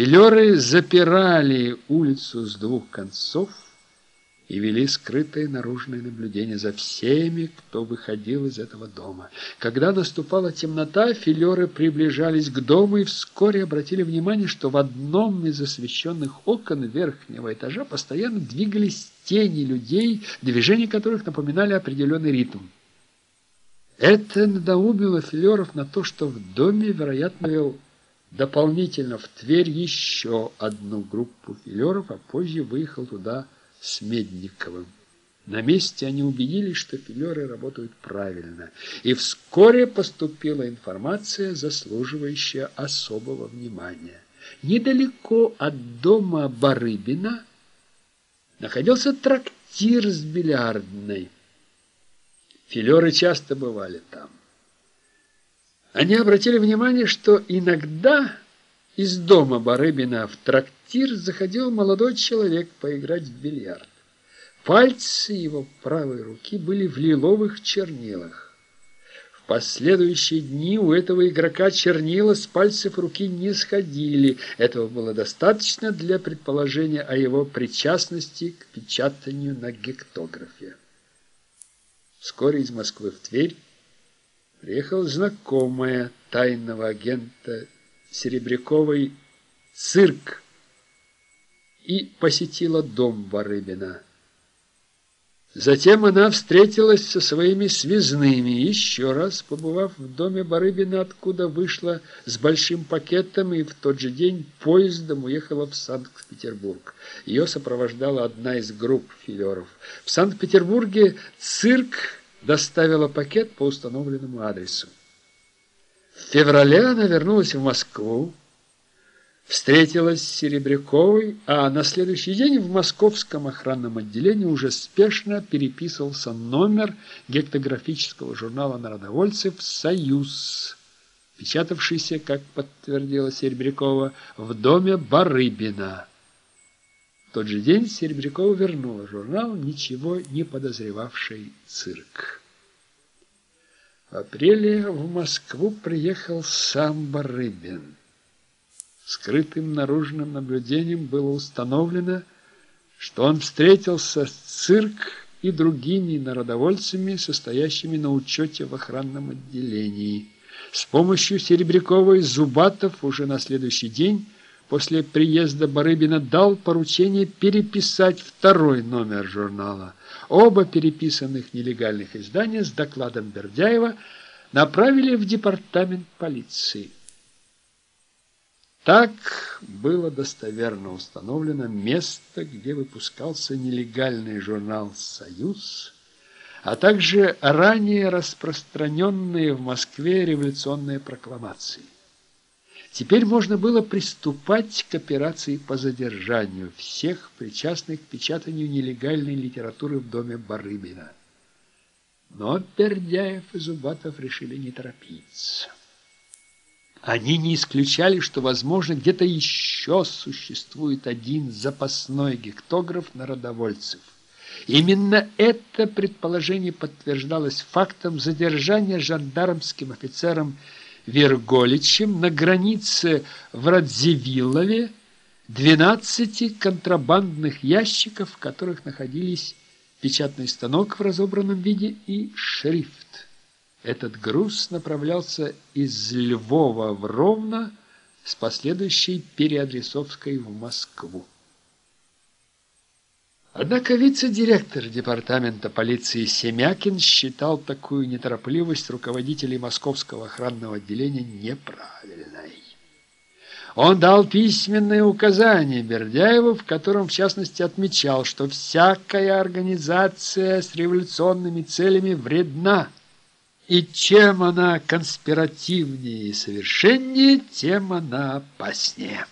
Филеры запирали улицу с двух концов и вели скрытое наружное наблюдение за всеми, кто выходил из этого дома. Когда наступала темнота, филеры приближались к дому и вскоре обратили внимание, что в одном из освещенных окон верхнего этажа постоянно двигались тени людей, движения которых напоминали определенный ритм. Это надоумило филеров на то, что в доме, вероятно, вел дополнительно в Тверь еще одну группу филеров, а позже выехал туда с Медниковым. На месте они убедились, что филеры работают правильно, и вскоре поступила информация, заслуживающая особого внимания. Недалеко от дома Барыбина находился трактир с бильярдной. Филеры часто бывали там. Они обратили внимание, что иногда из дома Барыбина в трактир заходил молодой человек поиграть в бильярд. Пальцы его правой руки были в лиловых чернилах. В последующие дни у этого игрока чернила с пальцев руки не сходили. Этого было достаточно для предположения о его причастности к печатанию на гектографе. Вскоре из Москвы в Тверь приехал знакомая тайного агента Серебряковой цирк и посетила дом Барыбина. Затем она встретилась со своими связными, еще раз побывав в доме Барыбина, откуда вышла с большим пакетом и в тот же день поездом уехала в Санкт-Петербург. Ее сопровождала одна из групп филеров. В Санкт-Петербурге цирк доставила пакет по установленному адресу. В феврале она вернулась в Москву, встретилась с Серебряковой, а на следующий день в московском охранном отделении уже спешно переписывался номер гектографического журнала народовольцев «Союз», печатавшийся, как подтвердила Серебрякова, в доме Барыбина. В тот же день Серебрякова вернула журнал, ничего не подозревавший цирк. Апреле в Москву приехал сам Барыбин. Скрытым наружным наблюдением было установлено, что он встретился с цирк и другими народовольцами, состоящими на учете в охранном отделении. С помощью Серебрякова и Зубатов уже на следующий день после приезда Барыбина дал поручение переписать второй номер журнала. Оба переписанных нелегальных издания с докладом Бердяева направили в департамент полиции. Так было достоверно установлено место, где выпускался нелегальный журнал «Союз», а также ранее распространенные в Москве революционные прокламации. Теперь можно было приступать к операции по задержанию всех причастных к печатанию нелегальной литературы в доме Барыбина. Но Пердяев и Зубатов решили не торопиться. Они не исключали, что, возможно, где-то еще существует один запасной гектограф народовольцев. Именно это предположение подтверждалось фактом задержания жандармским офицером Верголичем на границе в Радзивиллове 12 контрабандных ящиков, в которых находились печатный станок в разобранном виде и шрифт. Этот груз направлялся из Львова в Ровно с последующей переадресовкой в Москву. Однако вице-директор департамента полиции Семякин считал такую неторопливость руководителей московского охранного отделения неправильной. Он дал письменное указание Бердяеву, в котором, в частности, отмечал, что всякая организация с революционными целями вредна, и чем она конспиративнее и совершеннее, тем она опаснее.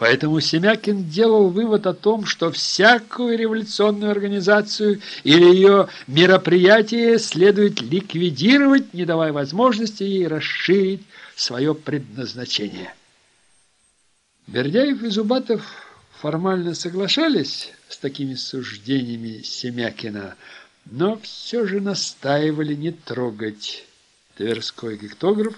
Поэтому Семякин делал вывод о том, что всякую революционную организацию или ее мероприятие следует ликвидировать, не давая возможности ей расширить свое предназначение. Бердяев и Зубатов формально соглашались с такими суждениями Семякина, но все же настаивали не трогать Тверской гектограф,